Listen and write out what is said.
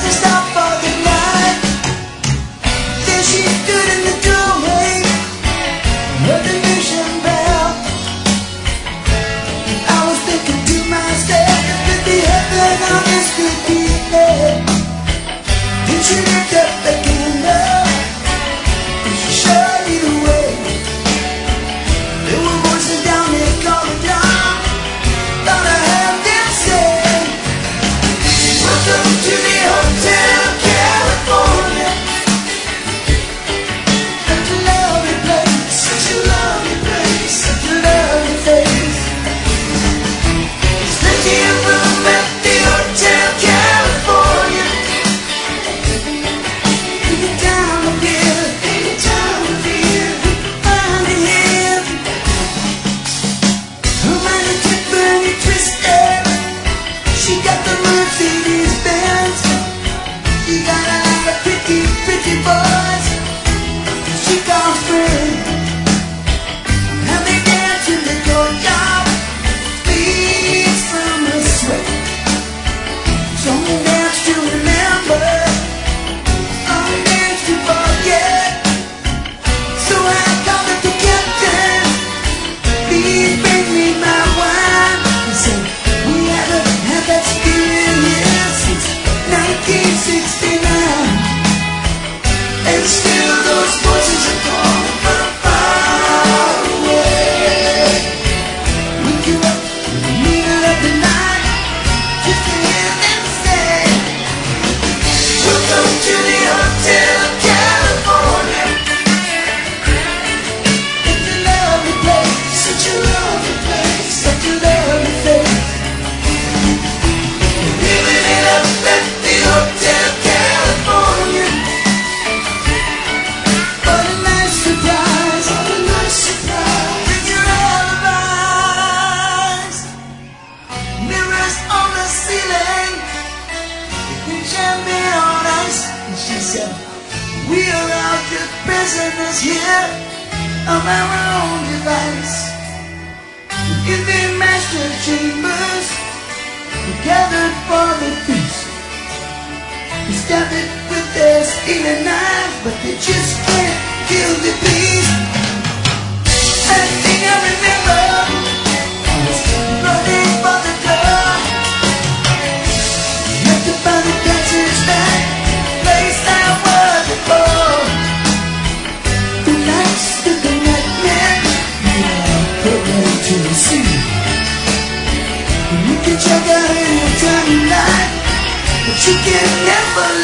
絶し We are all just prisoners here of our own device. In the master chambers, gathered for the feast. We stabbed it with their stealing knives, but they just can't kill the beast. believe.